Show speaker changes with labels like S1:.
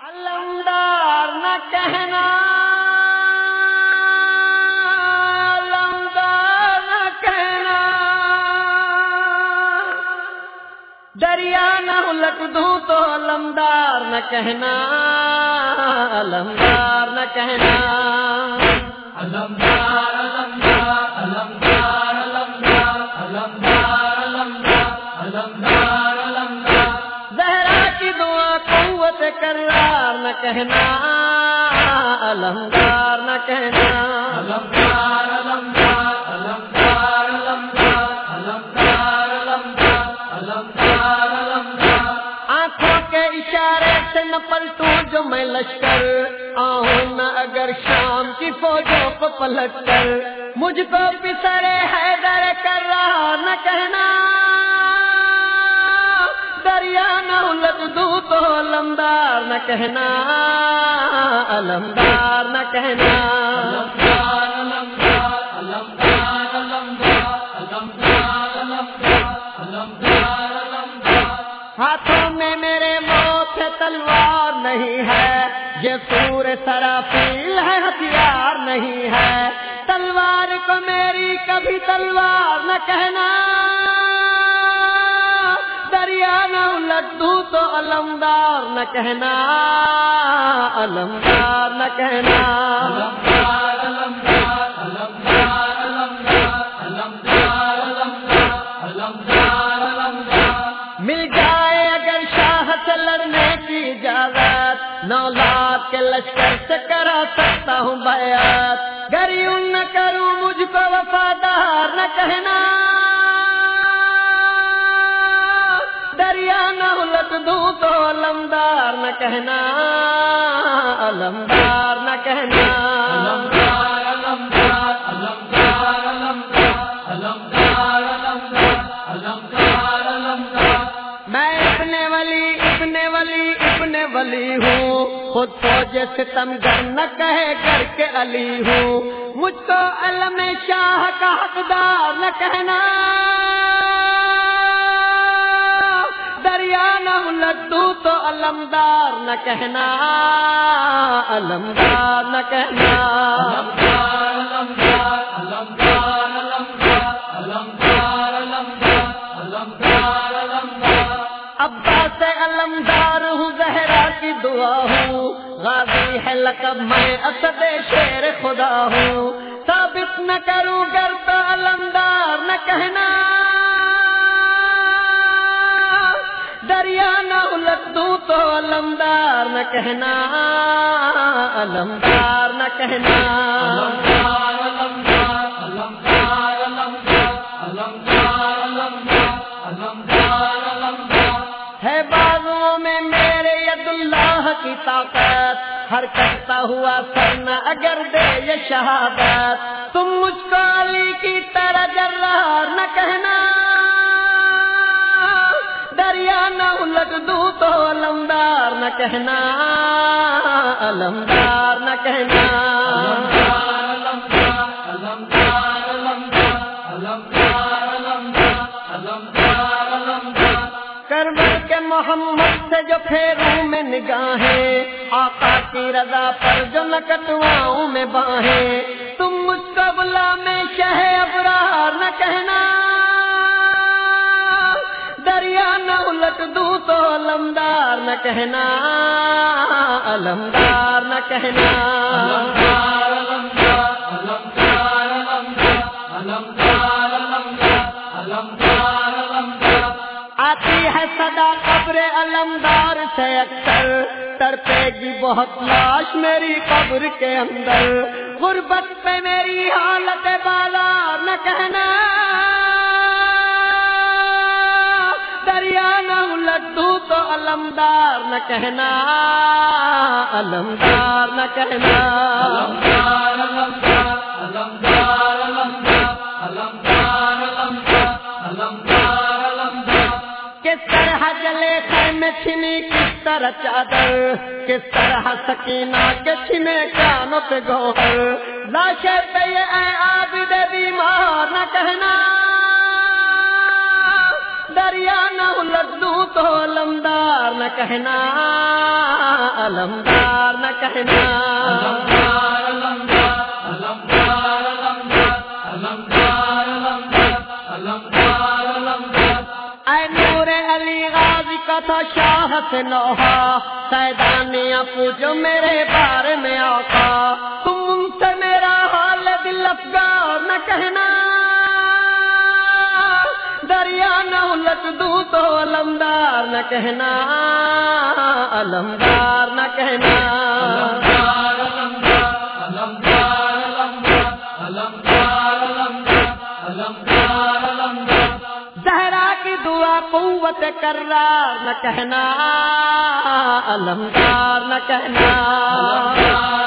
S1: علمدار نہ کہنا علمدار نہ کہنا دریا نہ الٹ دوں تو علمدار نہ کہنا علمدار نہ کہنا
S2: علمدار علمدار علمدار علمدار علمدار علمدار
S1: کہنا علمدار نہ کہنا۔
S2: علمدار علمدار علمدار علمدار علمدار علمدار علمدار علمدار۔
S1: آنکھوں کے اشارے سے نہ پلٹوں جو میں لشکر آؤں نہ اگر شام کی فوجوں کو پلٹ کر مجھ کو پسرے حیدر کر رہا نہ کہنا۔ علمدار نہ کہنا، علمدار نہ کہنا۔ ہاتھوں میں میرے موت تلوار نہیں ہے۔ یہ سور سرافیل ہے، ہتھیار نہیں ہے۔ تلوار کو میری کبھی تلوار نہ کہنا۔ لڈو تو علمدار نہ کہنا، علمدار نہ کہنا۔ مل جائے اگر شاہ سے لڑنے کی اجازت، نولاد کے لشکر سے کرا سکتا ہوں بیعت۔ گریوں نہ کروں، مجھ کو وفادار نہ کہنا۔ مت دوں تو علمدار نہ کہنا علمدار نہ کہنا۔ میں اپنے ولی اپنے ولی اپنے ولی ہوں۔ خود تو ستم تم نہ کہے کر کے علی ہوں۔ مجھ کو علم شاہ کا حقدار نہ کہنا۔ لڈو تو المدار نہ کہنا، علمدار نہ کہنا۔ ابا سے المدار ہوں، زہرا کی دعا ہوں۔ غازی ہے لقب میں اسد شیر خدا ہوں۔ ثابت نہ کروں گر تو المدار نہ کہنا۔ دریا نہ الٹ دوں تو علمدار نہ کہنا علمدار نہ کہنا۔ ہے بازوں میں میرے ید اللہ کی طاقت ہر کرتا ہوا سرنا اگر دے یہ شہادت۔ تم مجھ کو علی کی طرح جرار نہ کہنا۔ دریا نہ الٹ دو تو علمدار نہ کہنا، علمدار نہ کہنا۔ محمد سے جو پھیروں میں نگاہیں، آقا کی رضا پر جو نہ کٹواؤں میں باہیں۔ تم مجھ کو بلا میں شہ ابرار نہ کہ علمدار نہ کہنا علمدار نہ کہنا۔ آتی ہے صدا قبر علمدار سے اکثر۔ تڑپے گی جی بہت لاش میری قبر کے اندر۔ غربت پہ میری حالت بازار نہ کہنا۔ بدو تو علمدار نہ کہنا علمدار نہ کہنا۔ کس طرح چھنی کس طرح چادر کس طرح سکینا کے چھنے کانوں پہ گوہر۔ لاشے پہ آبد بیمار نہ کہنا۔ دریا نہ الٹ دوں تو علمدار نہ کہنا علمدار نہ کہنا۔
S2: علمدار علمدار علمدار علمدار علمدار علمدار علمدار
S1: اے نور علی غازی کا تھا شاہ سے نوحا سیدانیاں پوجو میرے بارے میں آقا تم ان سے میرا حال دل افگار نہ کہنا۔ الٹ دوں تو علمدار نہ کہنا علمدار نہ کہنا۔ زہرا کی دعا قوت کرار نہ کہنا علمدار نہ کہنا۔
S2: علمدار